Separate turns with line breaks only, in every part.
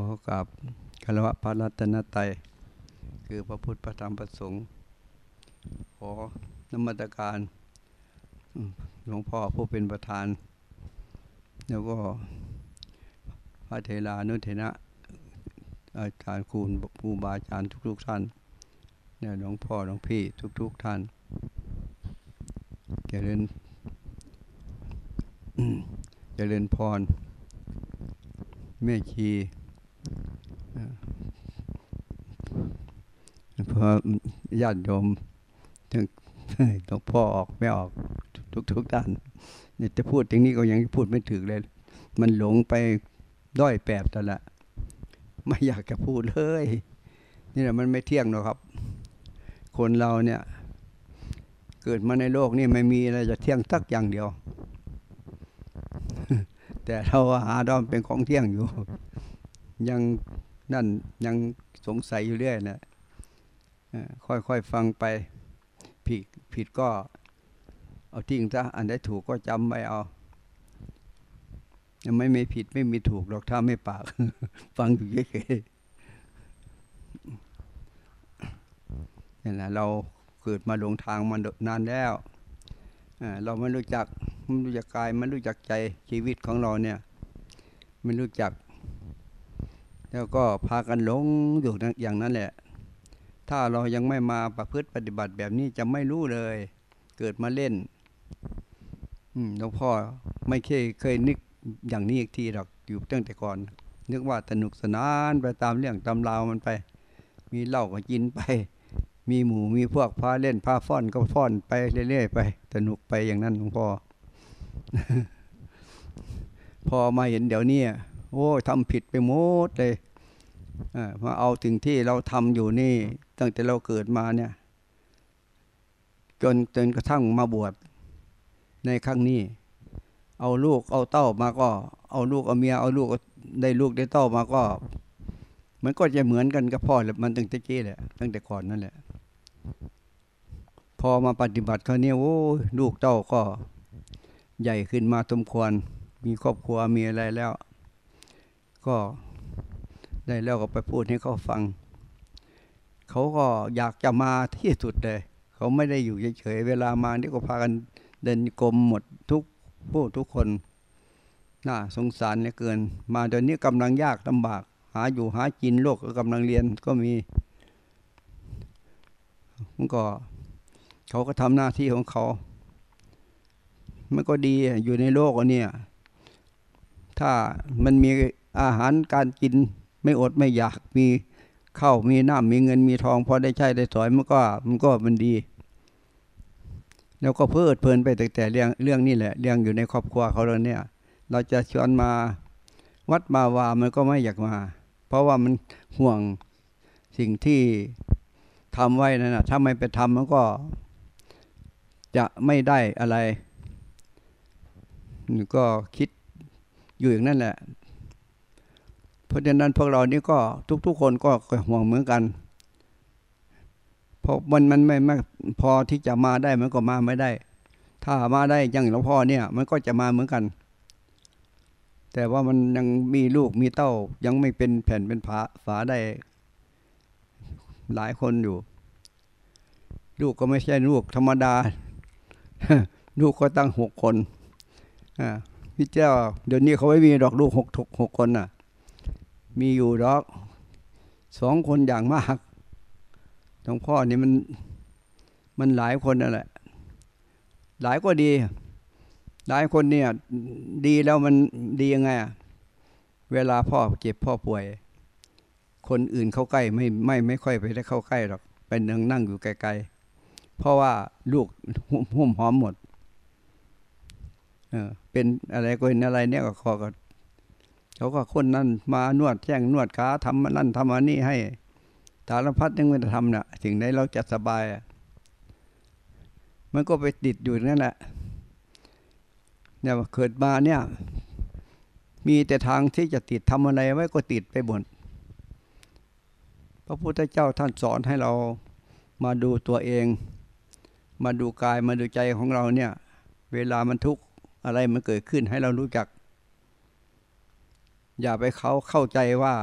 ขอกับคารวะพระรัตนตรัยคือพระพุทธพระธรรมพระสงฆ์ขอนมัตการหลวงพ่อผู้เป็นประธาน แล้วก็พระเทลานุเทนะอาจารย์คูณครูบาอาจารย์ทุก ๆ ท่านเนี่ยหลวงพ่อหลวงพี่ทุก ๆ ท่านเจริญเจริญพรแม่ชีเพราะ ญาติโยมถึงหลวงพ่อออกไม่ออกทุกทุกท่านเนี่ยจะพูดอย่างนี้ก็ยังพูดไม่ถึงเลย มันหลงไปด้อยแปบแต่ละไม่อยากจะพูดเลย นี่แหละมันไม่เที่ยงหรอกครับ คนเราเนี่ย เกิดมาในโลกนี่ไม่มีอะไรจะเที่ยงสักอย่างเดียว แต่เราหาดอมเป็นของเที่ยงอยู่ ยังนั่นยังสงสัยอยู่เรื่อยนะ ค่อยๆฟังไปผิดผิดก็เอาทิ้งซะอันใดถูกก็จำไว้เอายังไม่มีผิดไม่มีถูกหรอกถ้าไม่ปาก ฟังอยู่เฉยๆนี่แหละเราเกิดมาหลงทางมานานแล้วเราไม่รู้จักไม่รู้จักกายไม่รู้จักใจชีวิตของเราเนี่ยไม่รู้จัก แล้วก็พากันหลงอยู่อย่างนั้นแหละ ถ้าเรายังไม่มาประพฤติปฏิบัติแบบนี้จะไม่รู้เลย เกิดมาเล่นหลวงพ่อไม่เคยเคยนึกอย่างนี้อีกทีหรอกอยู่ตั้งแต่ก่อน นึกว่าสนุกสนานไปตามเรื่องตามราวมันไป มีเหล้าก็กินไป มีหมูมีพวกพาเล่นพาฟ้อนก็ฟ้อนไปเรื่อยๆไปสนุกไปอย่างนั้นหลวงพ่อพอมาเห็นเดี๋ยวนี้โอ้ทำผิดไปหมดเลย มาเอาถึงที่เราทำอยู่นี่ ตั้งแต่เราเกิดมาเนี่ย จนจนกระทั่งมาบวชในครั้งนี้ เอาลูกเอาเต้ามาก็ เอาลูกเอาเมียเอาลูกได้ลูกได้เต้ามาก็ มันก็จะเหมือนกันกับพ่อแหละมันตั้งแต่กี้แหละตั้งแต่ก่อนนั่นแหละ พอมาปฏิบัติเขาเนี่ยโอ้ลูกเต้าก็ใหญ่ขึ้นมาสมควร มีครอบครัวมีอะไรแล้ว ก็ ได้แล้วก็ไปพูดให้เขาฟัง เขาก็อยากจะมาที่สุดเลย เขาไม่ได้อยู่เฉยๆเวลามานี่ก็พากันเดินกลมหมดทุกผู้ทุกคนน่าสงสารเหลือเกิน มาเดี๋ยวนี้กำลังยากลำบาก หาอยู่หากินโลกก็กำลังเรียนก็มีมันก็ เขาก็ทำหน้าที่ของเขา มันก็ดีอยู่ในโลกอันนี้ถ้ามันมีอาหารการกิน ไม่อดไม่อยากมีข้าวมีน้ำมีเงินมีทองพอได้ใช้ได้สอยมันก็มันก็มันดี แล้วก็เพื่อเพลินไปแต่แต่เรื่องเรื่องนี้แหละเรื่องอยู่ในครอบครัวเขาเราเนี่ย เราจะชวนมาวัดมาวามันก็ไม่อยากมา เพราะว่ามันห่วงสิ่งที่ทำไว้นั่นนะถ้าไม่ไปทำมันก็จะไม่ได้อะไรก็คิดอยู่อย่างนั้นแหละ ราะฉะนั้นพวกเรานี่ก็ทุก ๆ คนก็ห่วงเหมือนกันเพราะมันมันไม่ไม่พอที่จะมาได้มันก็มาไม่ได้ ถ้ามาได้ยังหลวงพ่อเนี่ย มันก็จะมาเหมือนกัน แต่ว่ามันยังมีลูกมีเต้ายังไม่เป็นแผ่นเป็นผาฝาได้หลายคนอยู่ ลูกก็ไม่ใช่ลูกธรรมดา ลูกก็ตั้งหกคนพี่เจ้าเดี๋ยวนี้เขาไม่มีดอกลูกหกถกหกคนน่ะ มีอยู่ดอกสองคนอย่างมากหลวงพ่อนี่มันมันหลายคนนั่นแหละ หลายก็ดี หลายคนเนี่ย ดีแล้วมันดียังไงอะเวลาพ่อเจ็บพ่อป่วย คนอื่นเข้าใกล้ไม่ไม่ไม่ค่อยไปได้เข้าใกล้หรอกเป็นนั่งนั่งอยู่ไกลๆเพราะว่าลูกหุ่มหอมหมดเออเป็นอะไรก็เป็นอะไรเนี่ยก็ขอก็ เขาก็คนนั้นมานวดแจ้งนวดขาทำนั่นทำอันนี้ให้สารพัดยังไม่ได้ทำเนี่ยสิ่งใดเราจะสบาย มันก็ไปติดอยู่นั่นแหละเนี่ยเกิดมาเนี่ย มีแต่ทางที่จะติดทำอะไรไว้ก็ติดไปหมดพระพุทธเจ้าท่านสอนให้เรามาดูตัวเอง มาดูกายมาดูใจของเราเนี่ย เวลามันทุกข์อะไรมันเกิดขึ้นให้เรารู้จัก อย่าไปเขาเข้าใจว่า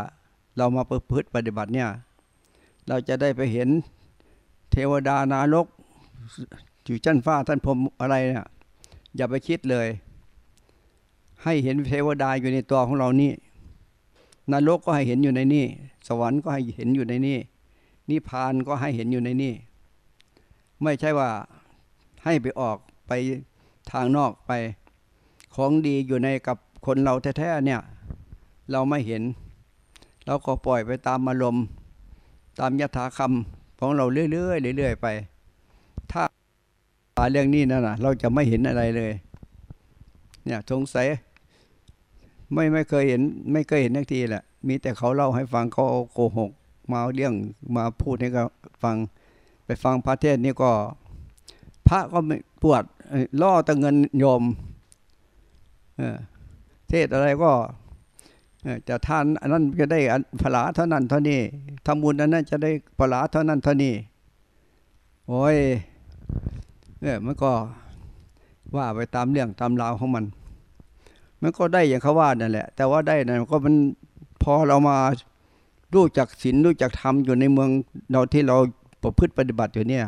เรามาประพฤติปฏิบัติเนี่ย เราจะได้ไปเห็นเทวดานารกอยู่ชั้นฟ้าท่านพรมอะไรเนี่ยอย่าไปคิดเลย ให้เห็นเทวดาอยู่ในตัวของเรานี่นรกก็ให้เห็นอยู่ในนี่ สวรรค์ก็ให้เห็นอยู่ในนี่นิพพานก็ให้เห็นอยู่ในนี่ ไม่ใช่ว่าให้ไปออกไปทางนอกไป ของดีอยู่ในกับคนเราแท้ๆเนี่ย เราไม่เห็น เราก็ปล่อยไปตามอารมณ์ตามยถาคำของเราเรื่อยๆเรื่อยๆไป ถ้าเรื่องนี้นั่นนะเราจะไม่เห็นอะไรเลย เนี่ยสงสัยไม่ไม่เคยเห็น ไม่เคยเห็นทักทีแหละมีแต่เขาเล่าให้ฟังเขาโกหก มาเรื่องมาพูดให้เขาฟังไปฟังพระเทศนี่ก็ พระก็ปวดล่อตะเงินโยมเทศอะไรก็ จะทานอันนั้นจะได้ผลาเท่านั้นเท่านี้ทำบุญอันนั้นจะได้ผลาเท่านั้นเท่านี้โอ้ยเนี่ยมันก็ว่าไปตามเรื่องตามราวของมัน มันก็ได้อย่างเขาว่านั่นแหละ แต่ว่าได้นั่นก็มันพอเรามารู้จักศีลรู้จักธรรมอยู่ในเมืองเราที่เราประพฤติปฏิบัติอยู่เนี่ย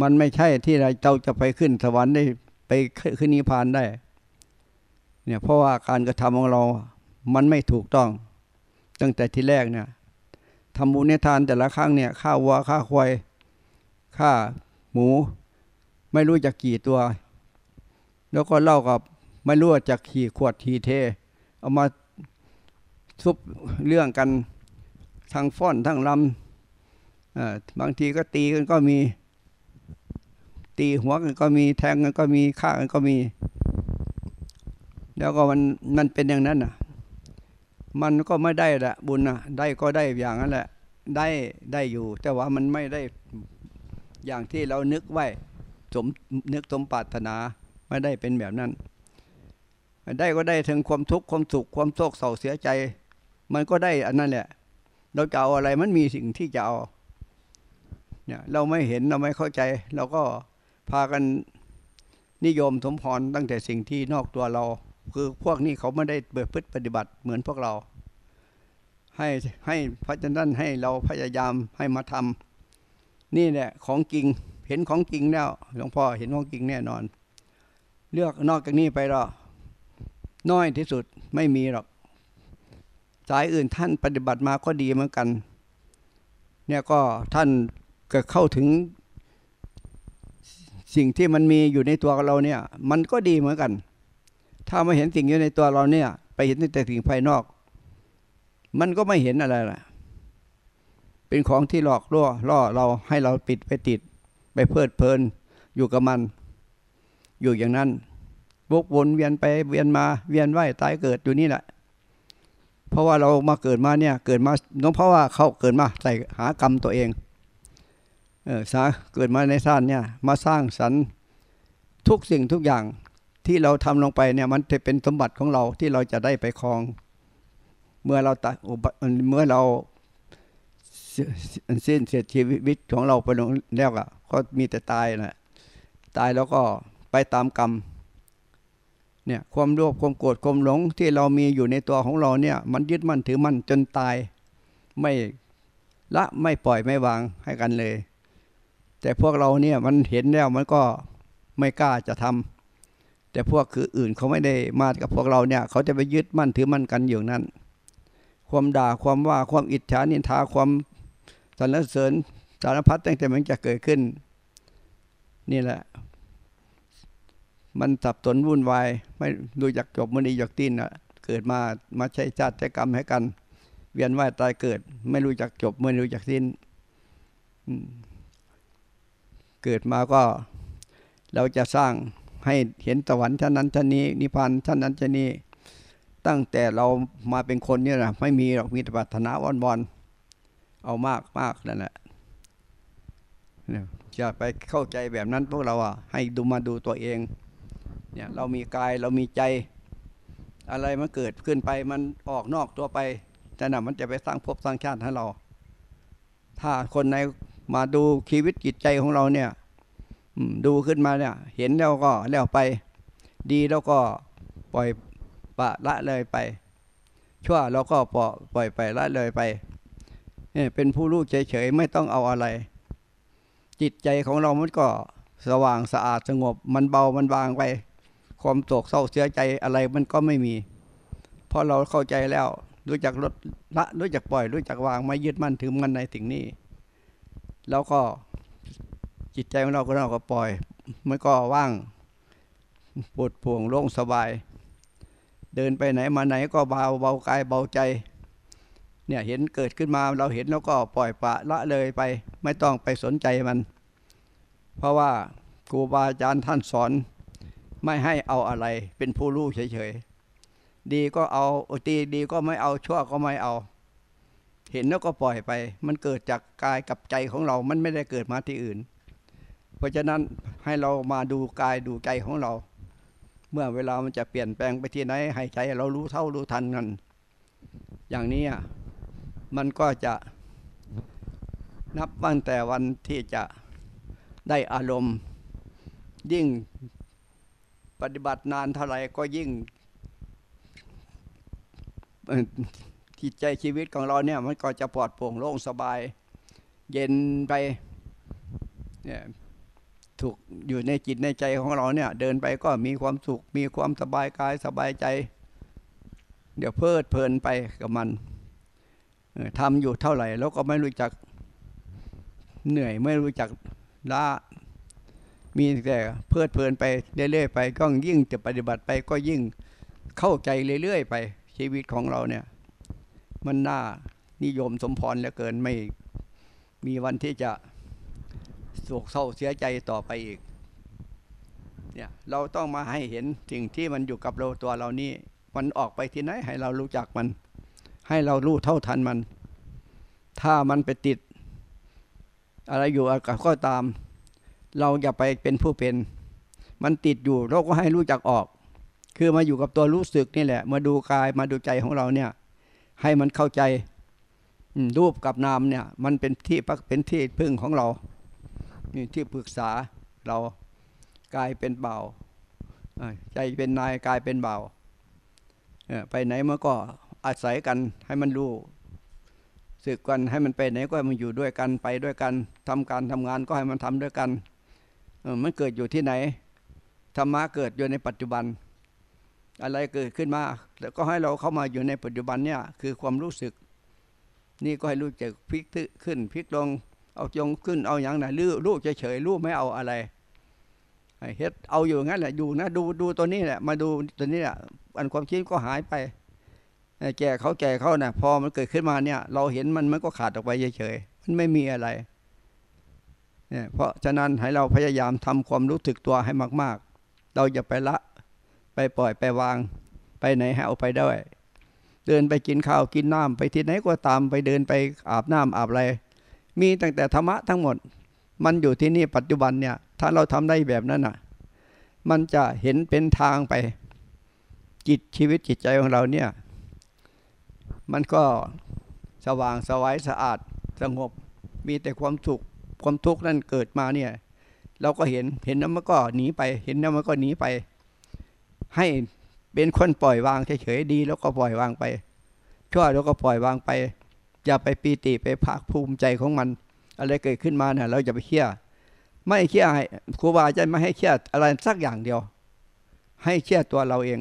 มันไม่ใช่ที่เราจะไปขึ้นสวรรค์ได้ไปขึ้นนิพพานได้ เนี่ยเพราะว่าการกระทำของเรา มันไม่ถูกต้อง ตั้งแต่ที่แรกเนี่ยทำบุญในทานแต่ละครั้งเนี่ยข้าวัวข้าควายข้าหมู ไม่รู้จักกี่ตัว แล้วก็เล่ากับไม่รู้จักขี่ขวดทีเท เอามาซุบเรื่องกันทั้งฟ้อนทั้งลำบางทีก็ตีกันก็มี ตีหัวกันก็มีแทงกันก็มีฆ่ากันก็มี แล้วก็มันมันเป็นอย่างนั้นอะ มันก็ไม่ได้แหละบุญนะได้ก็ได้อย่างนั้นแหละ ได้ได้อยู่ แต่ว่ามันไม่ได้อย่างที่เรานึกไว้สมนึกสมปรารถนาไม่ได้เป็นแบบนั้น ได้ก็ได้ถึงความทุกข์ความสุขความโศกเศร้าเสียใจ มันก็ได้อันนั้นแหละ เราจะเอาอะไรมันมีสิ่งที่จะเอาเนี่ยเราไม่เห็นเราไม่เข้าใจ เราก็พากันนิยมสมพรตั้งแต่สิ่งที่นอกตัวเรา คือพวกนี้เขาไม่ได้เปิดพฤติปฏิบัติเหมือนพวกเรา ให้ให้พระจันทร์ให้เราพยายามให้มาทำนี่แหละของจริงเห็นของจริงแล้วหลวงพ่อเห็นของจริงแน่นอน เลือกนอกจากนี้ไปหรอน้อยที่สุดไม่มีหรอกสายอื่นท่านปฏิบัติมาก็ดีเหมือนกัน เนี่ยก็ท่านก็เข้าถึง สิ่งที่มันมีอยู่ในตัวเราเนี่ย มันก็ดีเหมือนกัน ถ้าไม่เห็นสิ่งอยู่ในตัวเราเนี่ย ไปเห็นแต่สิ่งภายนอก มันก็ไม่เห็นอะไรล่ะ เป็นของที่หลอกล่อล่อเราให้เราปิดไปติด ไปเพลิดเพลิน อยู่กับมัน อยู่อย่างนั้นวกวนเวียนไปเวียนมาเวียนไหวตายเกิดอยู่นี่แหละ เพราะว่าเรามาเกิดมาเนี่ย เกิดมาน้องเพราะว่าเขาเกิดมาใส่หากรรมตัวเองเออสาเกิดมาในชาติเนี่ย มาสร้างสรรค์ทุกสิ่งทุกอย่าง ที่เราทำลงไปเนี่ยมันจะเป็นสมบัติของเราที่เราจะได้ไปครอง เมื่อเราตายเมื่อเราสิ้นเสียชีวิตของเราไปลงแล้วอะก็มีแต่ตายนะตายแล้วก็ไปตามกรรมเนี่ยความโลภความโกรธความหลงที่เรามีอยู่ในตัวของเราเนี่ยมันยึดมั่นถือมั่นจนตายไม่ละไม่ปล่อยไม่วางให้กันเลย แต่พวกเราเนี่ยมันเห็นแล้วมันก็ไม่กล้าจะทำ แต่พวกคืออื่นเขาไม่ได้มากับพวกเราเนี่ย เขาจะไปยึดมั่นถือมั่นกันอยู่นั้น ความด่าความว่าความอิจฉานินทาความสรรเสริญสารพัดตั้งแต่มันจะเกิดขึ้น นี่แหละ มันสับสนวุ่นวายไม่ดูจักจบมันดีจักตีนอะเกิดมามาใช้ชาติใช้กรรมให้กัน เวียนว่ายตายเกิด ไม่รู้จักจบไม่รู้จักสิ้นเกิดมาก็เราจะสร้าง ให้เห็นสวรรค์ชั้นนั้นชั้นนี้นิพพานชั้นนั้นชั้นนี้ ตั้งแต่เรามาเป็นคนเนี่ยนะไม่มีหรอกมีแต่ปรารถนาวันบอลเอามากมากนั่นแหละจะไปเข้าใจแบบนั้นพวกเราอะให้ดูมาดูตัวเอง เนี่ยเรามีกายเรามีใจ อะไรมันเกิดขึ้นไปมันออกนอกตัวไปแต่น่ะมันจะไปสร้างภพสร้างชาติให้เรา ถ้าคนในมาดูชีวิตจิตใจของเราเนี่ย ดูขึ้นมาเนี่ย เห็นแล้วก็แล้วไป ดีแล้วก็ปล่อยปะละเลยไป ชั่วเราก็ปล่อยไปละเลยไปเป็นผู้รู้เฉยๆไม่ต้องเอาอะไร จิตใจของเรามันก็สว่างสะอาดสงบ มันเบามันบางไป ความโศกเศร้าเสียใจอะไรมันก็ไม่มี เพราะเราเข้าใจแล้ว รู้จักลดละรู้จักปล่อย รู้จักวางไม่ยึดมั่นถือมันในสิ่งนี้ แล้วก็ จิตใจของเราก็เราก็ปล่อยมันก็ว่างปวดป่วงโล่งสบาย เดินไปไหนมาไหนก็เบาเบากายเบาใจ เนี่ยเห็นเกิดขึ้นมาเราเห็นแล้วก็ปล่อยปะละเลยไป ไม่ต้องไปสนใจมัน เพราะว่าครูบาอาจารย์ท่านสอน ไม่ให้เอาอะไรเป็นผู้รู้เฉยๆดีก็เอาตีดีก็ไม่เอาชั่วก็ไม่เอา เห็นแล้วก็ปล่อยไป มันเกิดจากกายกับใจของเรา มันไม่ได้เกิดมาที่อื่น เพราะฉะนั้นให้เรามาดูกายดูใจของเรา เมื่อเวลามันจะเปลี่ยนแปลงไปที่ไหนให้ใจเรารู้เท่ารู้ทันกันอย่างนี้มันก็จะนับตั้งแต่วันที่จะได้อารมณ์ ยิ่งปฏิบัตินานเท่าไหร่ก็ยิ่งจิตใจชีวิตของเราเนี่ยมันก็จะปลอดโปร่งโล่งสบาย เย็นไปเนี่ย ถูกอยู่ในจิตในใจของเราเนี่ย เดินไปก็มีความสุข มีความสบายกายสบายใจ เดี๋ยวเพลิดเพลินไปกับมันทำอยู่เท่าไหร่ แล้วก็ไม่รู้จักเหนื่อยไม่รู้จักล้ามีแต่เพลิดเพลินไปเรื่อยๆไป ก็ยิ่งจะปฏิบัติไปก็ยิ่งเข้าใจเรื่อยๆไป ชีวิตของเราเนี่ย มันน่านิยมสมพรเหลือเกินไม่มีวันที่จะ โศกเศร้าเสียใจต่อไปอีกเนี่ยเราต้องมาให้เห็นสิ่งที่มันอยู่กับเราตัวเรานี่มันออกไปที่ไหนให้เรารู้จักมัน ให้เรารู้เท่าทันมัน ถ้ามันไปติด อะไรอยู่กับก็ตาม เราอย่าไปเป็นผู้เป็น มันติดอยู่เราก็ให้รู้จักออก คือมาอยู่กับตัวรู้สึกนี่แหละ มาดูกายมาดูใจของเราเนี่ย ให้มันเข้าใจรูปกับนามเนี่ย มันเป็นที่พักเป็นที่พึ่งของเรา ที่ปรึกษาเรากายเป็นเบาใจเป็นนายกายเป็นเบาไปไหนมันก็อาศัยกันให้มันรู้สึกกันให้มันไปไหนก็ให้มันอยู่ด้วยกันไปด้วยกันทำการทำงานก็ให้มันทำด้วยกันมันเกิดอยู่ที่ไหนธรรมะเกิดอยู่ในปัจจุบัน อะไรเกิดขึ้นมา แล้วก็ให้เราเข้ามาอยู่ในปัจจุบันเนี่ยคือความรู้สึก นี่ก็ให้รู้จักพลิกขึ้นพลิกลง เอาจงขึ้นเอาอย่างไหนรู้รู้เฉยๆรู้ไม่เอาอะไรเฮ็ดเอาอยู่งั้นแหละอยู่นะดูดูตัวนี้แหละมาดูตัวนี้แหละอันความคิดก็หายไปแก่เขาแก่เขานะ่ะ พอมันเกิดขึ้นมาเนี่ย เราเห็นมันมันก็ขาดออกไปเฉยๆมันไม่มีอะไรเนี่ยเพราะฉะนั้นให้เราพยายามทำความรู้สึกตัวให้มาก ๆ เราอย่าไปละ ไปปล่อยไปวาง ไปไหนให้เอาไปได้เดินไปกินข้าวกินน้ำไปที่ไหนก็ตามไปเดินไปอาบน้ำอาบอะไร มีตั้งแต่ธรรมะทั้งหมด มันอยู่ที่นี่ปัจจุบันเนี่ย ถ้าเราทำได้แบบนั้นอะ มันจะเห็นเป็นทางไป จิตชีวิตจิตใจของเราเนี่ย มันก็สว่างสวัยสะอาดสงบ มีแต่ความสุขความทุกข์นั่นเกิดมาเนี่ย เราก็เห็นเห็นแล้วมันก็หนีไป เห็นแล้วมันก็หนีไป ให้เป็นคนปล่อยวางเฉยๆดี แล้วก็ปล่อยวางไปชั่วแล้วก็ปล่อยวางไป อย่าไปปีติไปภาคภูมิใจของมัน อะไรเกิดขึ้นมาเนี่ยเราจะไปเคี่ยไม่เคี่ยให้ครูบาอาจารย์ไม่ให้เคี่ยอะไรสักอย่างเดียว ให้เคี่ยตัวเราเอง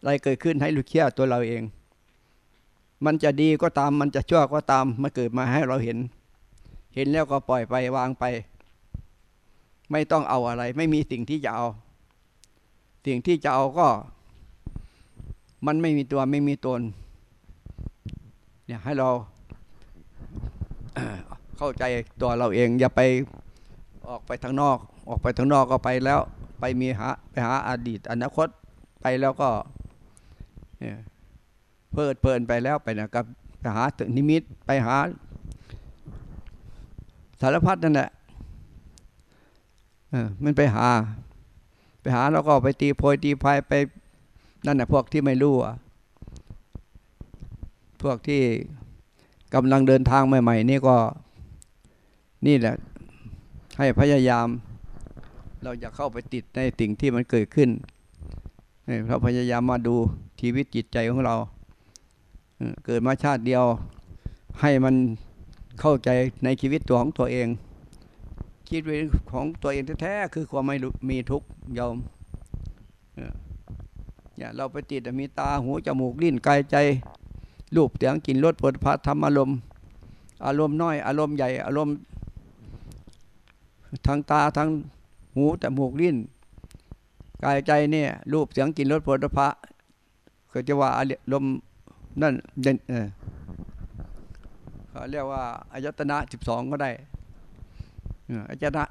อะไรเกิดขึ้นให้รู้เคี่ยตัวเราเอง มันจะดีก็ตามมันจะชั่วก็ตามมันเกิดมาให้เราเห็น เห็นแล้วก็ปล่อยไปวางไป ไม่ต้องเอาอะไร ไม่มีสิ่งที่จะเอา สิ่งที่จะเอาก็ มันไม่มีตัวไม่มีตน เนี่ยให้เราเข้าใจตัวเราเองอย่าไปออกไปทางนอก ออกไปทางนอกก็ไปแล้ว ไปมีหาไปหาอดีตอนาคตไปแล้วก็เพลิดเพลินไปแล้วไปนะครับไปหาถึงนิมิตไปหา สารพัดนั่นแหละมันไปหา ไปหาแล้วก็ไปตีโพยตีพายไปนั่นแหละพวกที่ไม่รู้อะ พวกที่กำลังเดินทางใหม่ ๆ นี่ก็นี่แหละ ให้พยายาม เราจะเข้าไปติดในสิ่งที่มันเกิดขึ้นเราพยายามมาดูชีวิตจิตใจของเราเกิดมาชาติเดียว ให้มันเข้าใจในชีวิตตัวของตัวเองชีวิตของตัวเองแท้ๆคือความไม่มีทุกข์ยอมเนี่ยเราไปติดมีตาหูจมูกลิ้นกายใจ รูปเสียงกลิ่นรสผลพัธรรมอารมณ์ อารมณ์น้อย อารมณ์ใหญ่ อารมณ์ทางตาทางหูจมูกลิ้นกายใจเนี่ยรูปเสียงกลิ่นรสผลพระก็จะว่าอารมณ์นั่นเด่นเออเขาเรียกว่าอายตนะสิบสองก็ได้อายตนะ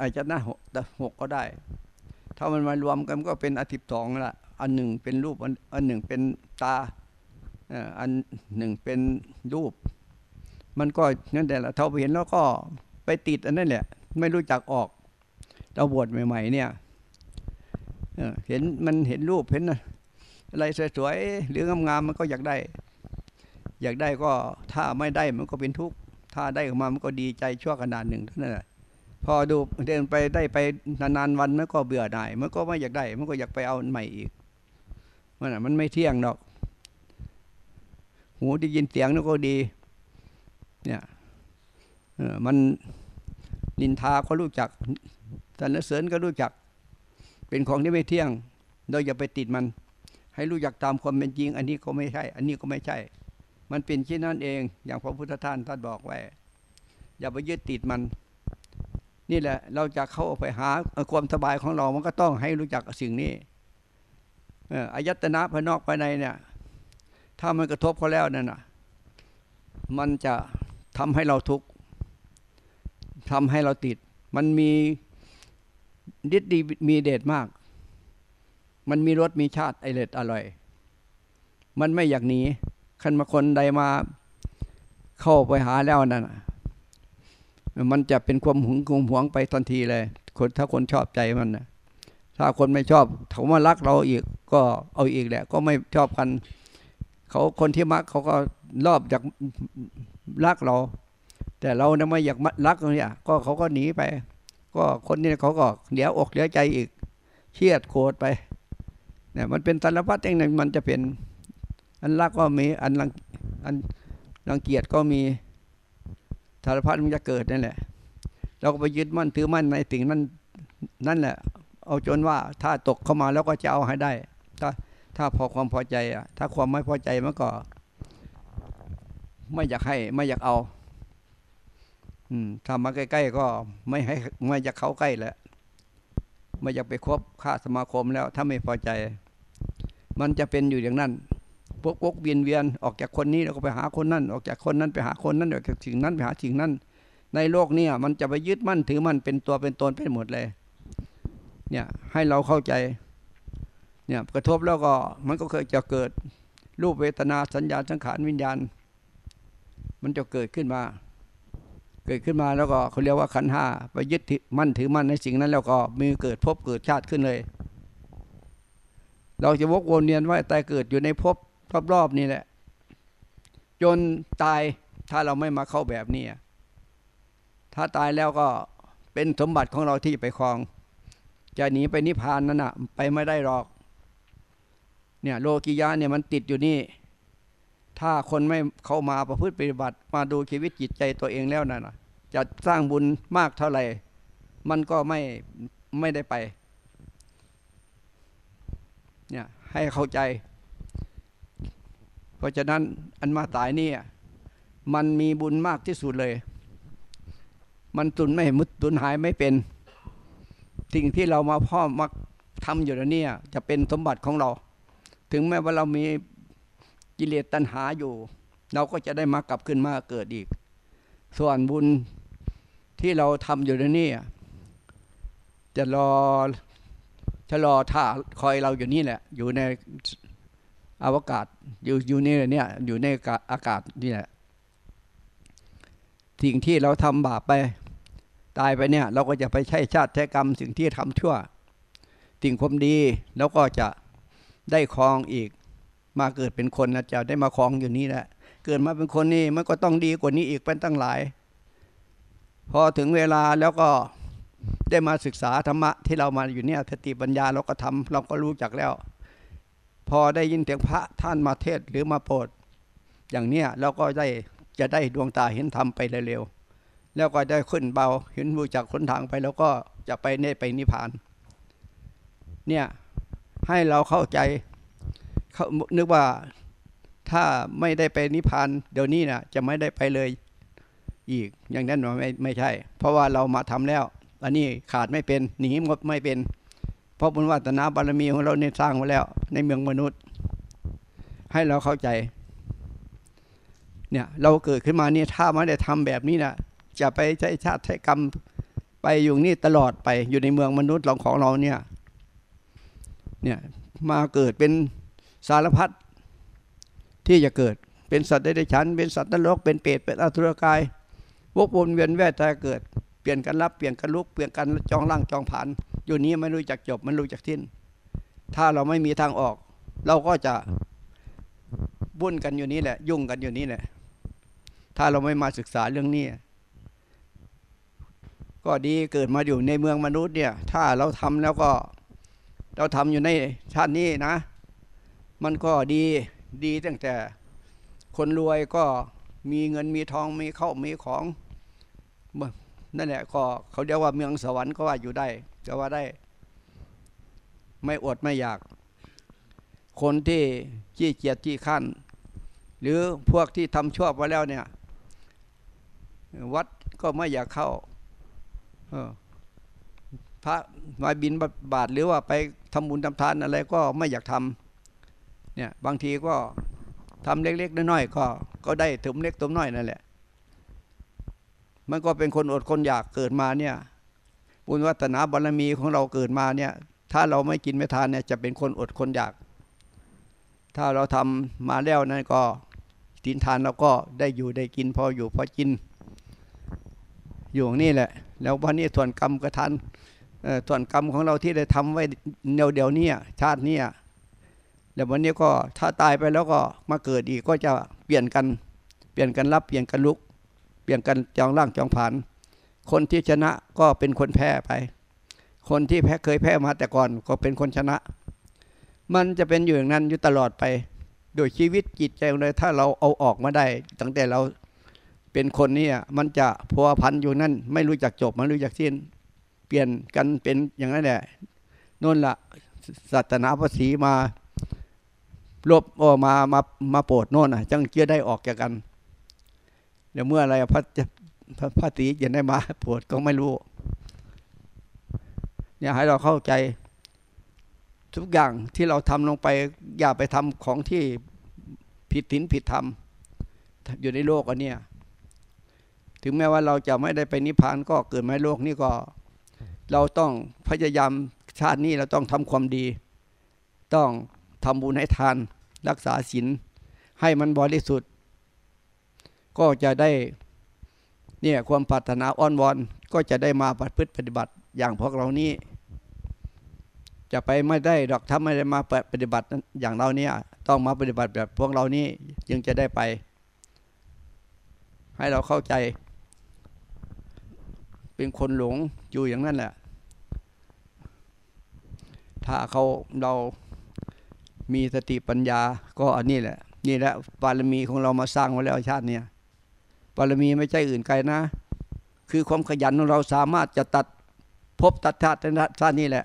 อายตนะหกหกก็ได้ ถ้ามันมารวมกันก็เป็นอธิบสองละอันหนึ่งเป็นรูปอันหนึ่งเป็นตา อันหนึ่งเป็นรูป มันก็นั่นแต่ละเท่าไปเห็นแล้วก็ไปติดอันนั้นแหละ ไม่รู้จักออกเราบวชใหม่ ๆ เนี่ยเห็นมันเห็นรูปเห็นอะไรสวยๆหรืองามๆมันก็อยากได้ อยากได้ก็ถ้าไม่ได้มันก็เป็นทุกข์ถ้าได้ออกมามันก็ดีใจชั่วขนาดหนึ่งเท่านั้นแหละพอดูเดินไปได้ไปนานๆวันมันก็เบื่อหน่ายมันก็ไม่อยากได้ มันก็อยากไปเอาอันใหม่อีกมันน่ะมันไม่เที่ยงหรอก หูได้ยินเสียงนั่นก็ดี เนี่ยมันนินทาก็รู้จักสรรเสริญก็รู้จัก เป็นของที่ไม่เที่ยงโดยอย่าไปติดมัน ให้รู้จักตามความเป็นจริง อันนี้ก็ไม่ใช่ อันนี้ก็ไม่ใช่ มันเป็นเช่นนั้นเอง อย่างพระพุทธท่านท่านบอกไว้ อย่าไปยึดติดมัน นี่แหละ เราจะเข้าไปหาความสบายของเรา มันก็ต้องให้รู้จักสิ่งนี้อายตนะภายนอกภายในเนี่ย ถ้ามันกระทบเขาแล้วนั่นน่ะ มันจะทำให้เราทุกข์ทำให้เราติด มันมีดิดดีมีเดชมาก มันมีรสมีชาติไอเล็ดอร่อย มันไม่อยากหนีคันมาคนใดมาเข้าไปหาแล้วนั่นน่ะมันจะเป็นความหึงความหวงไปทันทีเลย คนถ้าคนชอบใจมันนะถ้าคนไม่ชอบเขามารักเราอีกก็เอาอีกแหละ ก็ไม่ชอบกัน เขาคนที่มักเขาก็รอบจากรักเรา แต่เราเนี่ยไม่อยากรักเนี่ยก็เขาก็หนีไป ก็คนนี้เขาก็เดี๋ยวอกเดี๋ยวใจอีกเครียดโกรธไปเนี่ยมันเป็นสารพัดเองมันจะเป็นอันรักก็มีอันรังอันรังเกียจก็มีสารพัดมันจะเกิดนั่นแหละ เราก็ไปยึดมั่นถือมั่นในสิ่งนั้นนั่นแหละ เอาจนว่าถ้าตกเข้ามาแล้วก็จะเอาให้ได้ถ้า ถ้าพอความพอใจอะ ถ้าความไม่พอใจมันก็ ไม่อยากให้ไม่อยากเอา อืมถ้ามาใกล้ๆก็ ไม่ให้ไม่อยากเข้าใกล้แล้วไม่อยากไปคบค่าสมาคมแล้ว ถ้าไม่พอใจ มันจะเป็นอยู่อย่างนั้นวกวกเวียนเวียนออกจากคนนี้แล้วก็ไปหาคนนั้น ออกจากคนนั้นไปหาคนนั้นออกจากสิ่งนั้นไปหาสิ่งนั้น ในโลกนี้มันจะไปยึดมั่นถือมั่นเป็นตัวเป็นตนไปหมดเลย เนี่ยให้เราเข้าใจ เนี่ยกระทบแล้วก็มันก็เคยจะเกิดรูปเวทนาสัญญาสังขารวิญญาณ มันจะเกิดขึ้นมา เกิดขึ้นมาแล้วก็เขาเรียกว่าขันห้าไปยึดมั่นถือมั่นในสิ่งนั้น แล้วก็มีเกิดพบเกิดชาติขึ้นเลย เราจะวกวนเวียนว่าตายเกิดอยู่ในภพรอบๆนี่แหละ จนตายถ้าเราไม่มาเข้าแบบนี้ถ้าตายแล้วก็เป็นสมบัติของเราที่ไปครอง จะหนีไปนิพพานนั่นน่ะ ไปไม่ได้หรอก เนี่ยโลกิยะเนี่ยมันติดอยู่นี่ ถ้าคนไม่เข้ามาประพฤติปฏิบัติ มาดูชีวิตจิตใจตัวเองแล้วนั่ะจะสร้างบุญมากเท่าไหร่ มันก็ไม่ไม่ได้ไปเนี่ยให้เข้าใจ เพราะฉะนั้นอันมาตายนี่มันมีบุญมากที่สุดเลย มันตุนไม่มุดตุนหายไม่เป็น สิ่งที่เรามาพ่อมาทำอยู่เนี่ยจะเป็นสมบัติของเรา ถึงแม้ว่าเรามีกิเลสตัณหาอยู่ เราก็จะได้มากลับขึ้นมาเกิดอีก ส่วนบุญที่เราทำอยู่นี่จะรอจะรอท่าคอยเราอยู่นี่แหละ อยู่ในอวกาศอยู่อยู่นี่เนี่ยอยู่ในอากาศนี่แหละสิ่งที่เราทำบาปไป ตายไปเนี่ย เราก็จะไปใช้ชาติแท้กรรม สิ่งที่ทำชั่วสิ่งความดี แล้วก็จะ ได้ครองอีก มาเกิดเป็นคนนะจะได้มาครองอยู่นี่แหละเกิดมาเป็นคนนี่มันก็ต้องดีกว่านี้อีกเป็นตั้งหลาย พอถึงเวลาแล้วก็ได้มาศึกษาธรรมะที่เรามาอยู่เนี่ยสติปัญญาเราก็ทำเราก็รู้จักแล้ว พอได้ยินเสียงพระท่านมาเทศหรือมาโปรด อย่างเนี้ยเราก็ได้จะได้ดวงตาเห็นธรรมไปเร็วๆแล้วก็ได้ขึ้นเบาเห็นบูจากขนทางไป แล้วก็จะไปเนไปนิพพาน เนี่ย ให้เราเข้าใจเขานึกว่าถ้าไม่ได้ไปนิพพานเดี๋ยวนี้นะจะไม่ได้ไปเลยอีกอย่างนั้นไม่ไม่ใช่ เพราะว่าเรามาทำแล้ว อันนี้ขาดไม่เป็นหนีงดไม่เป็น เพราะบุญวัฒนาบารมีของเราเนี่ยสร้างไว้แล้ว ในเมืองมนุษย์ ให้เราเข้าใจ เนี่ยเราเกิดขึ้นมาเนี่ยถ้าไม่ได้ทำแบบนี้นะจะไปใช้ชาติใช้กรรมไปอยู่นี่ตลอดไปอยู่ในเมืองมนุษย์เราของเราเนี่ย มาเกิดเป็นสารพัดที่จะเกิดเป็นสัตว์ได้ฉัน เป็นสัตว์นรกเป็นเปรตเป็นอสุรกายวกวนเวียนแวดแต่เกิด เปลี่ยนกันรับเปลี่ยนกันลุกเปลี่ยนกันจองร่างจองผ่านอยู่นี้ไม่รู้จักจบไม่รู้จักทิ้น ถ้าเราไม่มีทางออก เราก็จะบุ่นกันอยู่นี้แหละ ยุ่งกันอยู่นี้แหละ ถ้าเราไม่มาศึกษาเรื่องนี้ก็ดีเกิดมาอยู่ในเมืองมนุษย์เนี่ย ถ้าเราทำแล้วก็ เราทำอยู่ในชาตินี้นะ มันก็ดีดีตั้งแต่คนรวยก็มีเงินมีทองมีเข้ามีของนั่นแหละก็เขาเรียกว่าเมืองสวรรค์ก็ว่าอยู่ได้จะว่าได้ ไม่อดไม่อยาก คนที่ขี้เกียจขี้ขั้นหรือพวกที่ทำชั่วไปแล้วเนี่ย วัดก็ไม่อยากเข้าพระมาบินบาทหรือว่าไป ทำบุญทำทานอะไรก็ไม่อยากทำเนี่ยบางทีก็ทำเล็กๆน้อยๆก็ก็ได้ถึงเล็กถึงน้อยนั่นแหละ มันก็เป็นคนอดคนอยากเกิดมาเนี่ย บุญวัฒนาบารมีของเราเกิดมาเนี่ย ถ้าเราไม่กินไม่ทานเนี่ยจะเป็นคนอดคนอยาก ถ้าเราทำมาแล้วนั่นก็ทินทานเราก็ได้อยู่ได้กินพออยู่พอกิน อยู่นี่แหละ แล้ววันนี้ส่วนกรรมกระทัน ส่วนกรรมของเราที่ได้ทำไว้เดียวเดียวนี้ชาตินี้แล้ววันนี้ก็ถ้าตายไปแล้วก็มาเกิดอีกก็จะเปลี่ยนกัน เปลี่ยนกันรับเปลี่ยนกันลุก เปลี่ยนกันจองร่างจองผ่าน คนที่ชนะก็เป็นคนแพ้ไป คนที่แพ้เคยแพ้มาแต่ก่อนก็เป็นคนชนะ มันจะเป็นอยู่อย่างนั้นอยู่ตลอดไป โดยชีวิตจิตใจเลยถ้าเราเอาออกมาได้ ตั้งแต่เราเป็นคนนี้มันจะพัวพันอยู่นั่น ไม่รู้จักจบไม่รู้จักสิ้น เปลี่ยนกันเป็นอย่างนั้นแหละนั่นละศาสนาภาษีมาลบออกมามามาโปรดโน่นอะจังเจือได้ออกจากกันเดี๋ยวเมื่ออะไรพระพระพระตีจะได้มาโปรดก็ไม่รู้ เนี่ยให้เราเข้าใจ ทุกอย่างที่เราทำลงไป อย่าไปทำของที่ผิดศีลผิดธรรมอยู่ในโลกอันเนี้ยถึงแม้ว่าเราจะไม่ได้ไปนิพพานก็เกิดมาโลกนี้ก็ เราต้องพยายามชาตินี้เราต้องทำความดี ต้องทำบุญให้ทานรักษาศีลให้มันบริสุทธิ์ ก็จะได้เนี่ยความปรารถนาอ้อนวอนก็จะได้มาปฏิพฤติปฏิบัติอย่างพวกเรานี้ จะไปไม่ได้ดอกถ้าไม่ได้มาปฏิบัติอย่างเราเนี่ยต้องมาปฏิบัติแบบพวกเรานี้จึงจะได้ไป ให้เราเข้าใจ เป็นคนหลงอยู่อย่างนั้นแหละ ถ้าเขาเรามีสติปัญญาก็อันนี้แหละ นี่แหละบารมีของเรามาสร้างไว้แล้วชาติเนี้ยบารมีไม่ใช่อื่นไกลนะ คือความขยันของเราสามารถจะตัดพบตัดชาติชาตินี้แหละ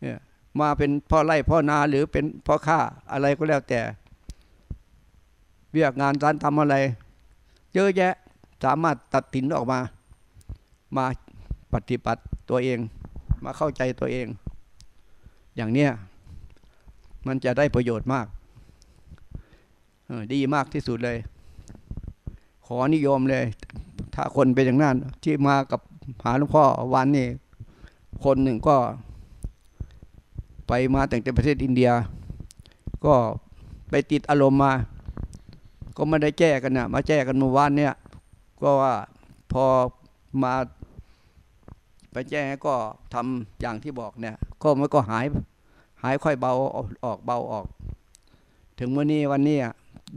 เนี่ยมาเป็นพ่อไร่พ่อนาหรือเป็นพ่อข้าอะไรก็แล้วแต่เวียกงานการทำอะไร เยอะแยะสามารถตัดสินออกมา มาปฏิบัติตัวเอง มาเข้าใจตัวเอง อย่างเนี้ยมันจะได้ประโยชน์มากดีมากที่สุดเลย ขอนิยมเลย ถ้าคนเป็นอย่างนั้น ที่มากับหาหลวงพ่อวันนี้คนหนึ่งก็ ไปมาแต่งแต่ประเทศอินเดีย ก็ไปติดอารมณ์มา ก็ไม่ได้แจ้กันนะมาแจ้กันเมื่อวานเนี่ย ก็ว่าพอมา ไปแจ้ก็ทำอย่างที่บอกเนี่ย ก็มันก็หาย หายค่อยเบาออกเบาออก ถึงวันนี้วันนี้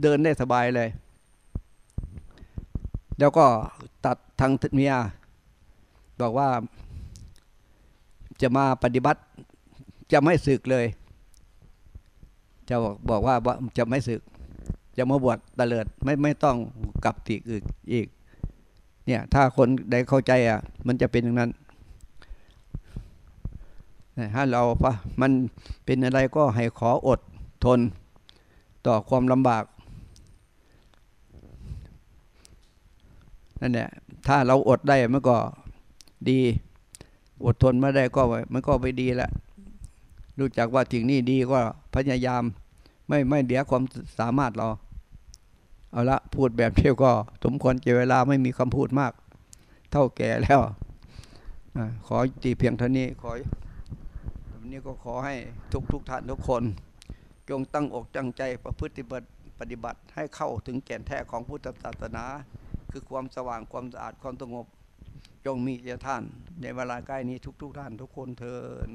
เดินได้สบายเลย แล้วก็ตัดทางเมียบอกว่า จะมาปฏิบัติ จะไม่สึกเลย จะบอกบอกว่าจะไม่สึก จะมาบวชตะเลิดไม่ไม่ต้องกลับติอีกอีกเนี่ยถ้าคนใดเข้าใจอะ มันจะเป็นอย่างนั้น ถ้าเราปะมันเป็นอะไรก็ให้ขออดทนต่อความลำบากนั่นแหละถ้าเราอดได้มันก็ดี อดทนไม่ได้ก็มันก็ไม่ดีละรู้จักว่าสิ่งนี้ดีก็พยายาม ไม่ไม่เดียความสามารถเราเอาละพูดแบบเที่ยวก็สมควรเจเวลาไม่มีคำพูดมาก เท่าแก่แล้วอขอตีเพียงเท่านี้ขอ นี้ก็ขอให้ทุกทุกท่านทุกคน จงตั้งอกตั้งใจประพฤติปฏิบัติให้เข้าถึงแก่นแท้ของพุทธศาสนา คือความสว่างความสะอาดความสงบ จงมีแก่ท่าน ในเวลาใกล้นี้ทุกทุกท่านทุกคนเทิน